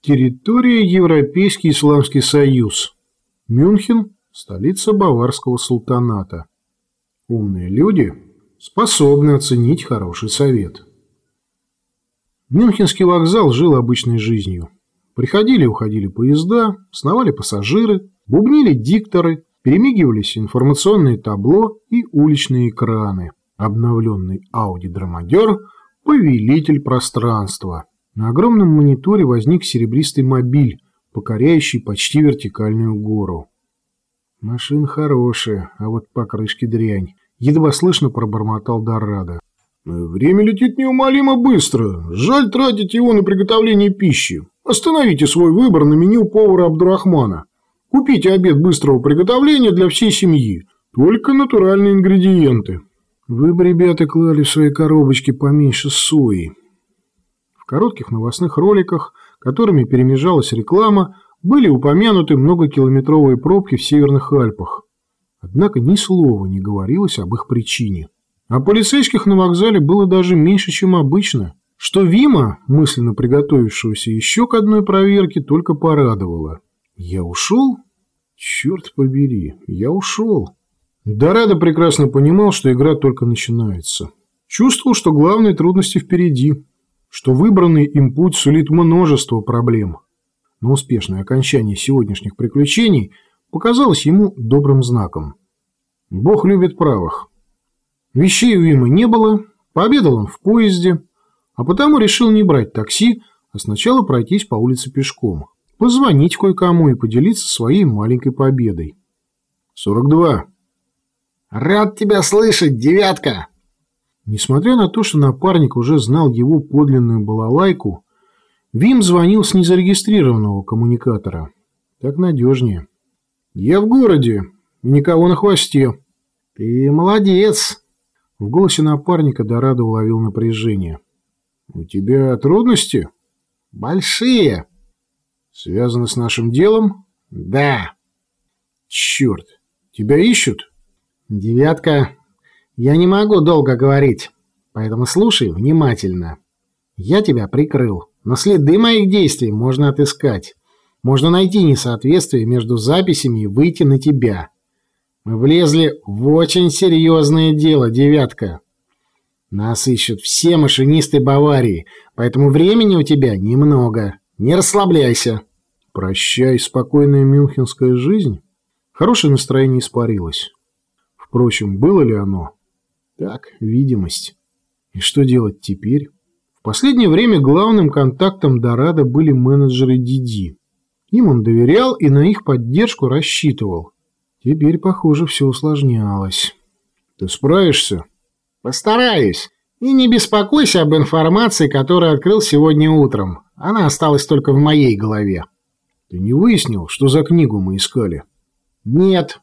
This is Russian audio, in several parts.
Территория Европейский Исламский Союз. Мюнхен – столица Баварского султаната. Умные люди способны оценить хороший совет. Мюнхенский вокзал жил обычной жизнью. Приходили и уходили поезда, сновали пассажиры, бубнили дикторы, перемигивались информационные табло и уличные экраны. Обновленный Audi Драмадер – повелитель пространства. На огромном мониторе возник серебристый мобиль, покоряющий почти вертикальную гору. Машина хорошая, а вот покрышки дрянь. Едва слышно пробормотал Дорадо. Время летит неумолимо быстро. Жаль тратить его на приготовление пищи. Остановите свой выбор на меню повара Абдурахмана. Купите обед быстрого приготовления для всей семьи. Только натуральные ингредиенты. Вы бы, ребята, клали в свои коробочки поменьше сои коротких новостных роликах, которыми перемежалась реклама, были упомянуты многокилометровые пробки в Северных Альпах. Однако ни слова не говорилось об их причине. А полицейских на вокзале было даже меньше, чем обычно, что Вима, мысленно приготовившегося еще к одной проверке, только порадовало. «Я ушел? Черт побери, я ушел!» Дорадо прекрасно понимал, что игра только начинается. Чувствовал, что главные трудности впереди что выбранный им путь сулит множество проблем. Но успешное окончание сегодняшних приключений показалось ему добрым знаком. Бог любит правых. Вещей у Вима не было, пообедал он в поезде, а потому решил не брать такси, а сначала пройтись по улице пешком, позвонить кое-кому и поделиться своей маленькой победой. 42. «Рад тебя слышать, девятка!» Несмотря на то, что напарник уже знал его подлинную балалайку, Вим звонил с незарегистрированного коммуникатора. Так надежнее. «Я в городе, и никого на хвосте». «Ты молодец!» В голосе напарника Дорадо уловил напряжение. «У тебя трудности?» «Большие». «Связаны с нашим делом?» «Да». «Черт! Тебя ищут?» «Девятка, я не могу долго говорить, поэтому слушай внимательно. Я тебя прикрыл, но следы моих действий можно отыскать. Можно найти несоответствие между записями и выйти на тебя. Мы влезли в очень серьезное дело, девятка. Нас ищут все машинисты Баварии, поэтому времени у тебя немного. Не расслабляйся. Прощай, спокойная мюнхенская жизнь. Хорошее настроение испарилось. Впрочем, было ли оно? Так, видимость. И что делать теперь? В последнее время главным контактом Дорадо были менеджеры Диди. Им он доверял и на их поддержку рассчитывал. Теперь, похоже, все усложнялось. Ты справишься? Постараюсь. И не беспокойся об информации, которую открыл сегодня утром. Она осталась только в моей голове. Ты не выяснил, что за книгу мы искали? Нет.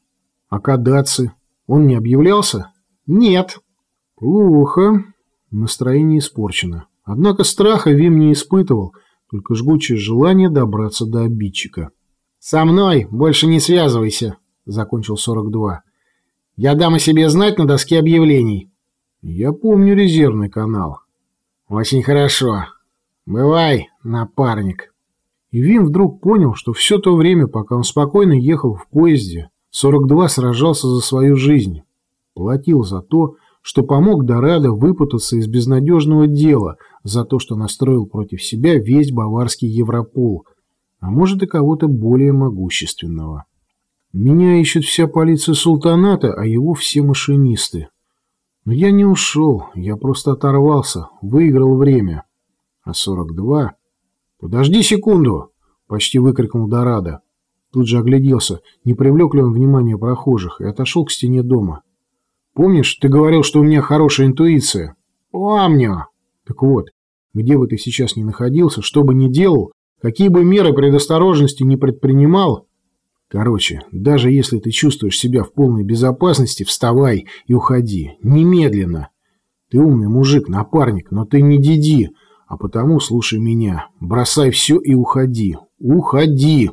А Кадаци? Он не объявлялся? Нет. Плохо. Настроение испорчено. Однако страха Вим не испытывал, только жгучее желание добраться до обидчика. «Со мной больше не связывайся», — закончил 42. «Я дам о себе знать на доске объявлений». «Я помню резервный канал». «Очень хорошо. Бывай, напарник». И Вим вдруг понял, что все то время, пока он спокойно ехал в поезде, 42 сражался за свою жизнь, платил за то, что помог Дорадо выпутаться из безнадежного дела за то, что настроил против себя весь баварский Европол, а может и кого-то более могущественного. Меня ищет вся полиция султаната, а его все машинисты. Но я не ушел, я просто оторвался, выиграл время. А 42... «Подожди секунду!» — почти выкрикнул Дорадо. Тут же огляделся, не привлек ли он внимания прохожих, и отошел к стене дома. Помнишь, ты говорил, что у меня хорошая интуиция? Помню. Так вот, где бы ты сейчас ни находился, что бы ни делал, какие бы меры предосторожности ни предпринимал, короче, даже если ты чувствуешь себя в полной безопасности, вставай и уходи. Немедленно. Ты умный мужик, напарник, но ты не диди, а потому слушай меня. Бросай все и уходи. Уходи.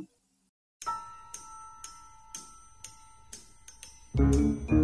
Thank you.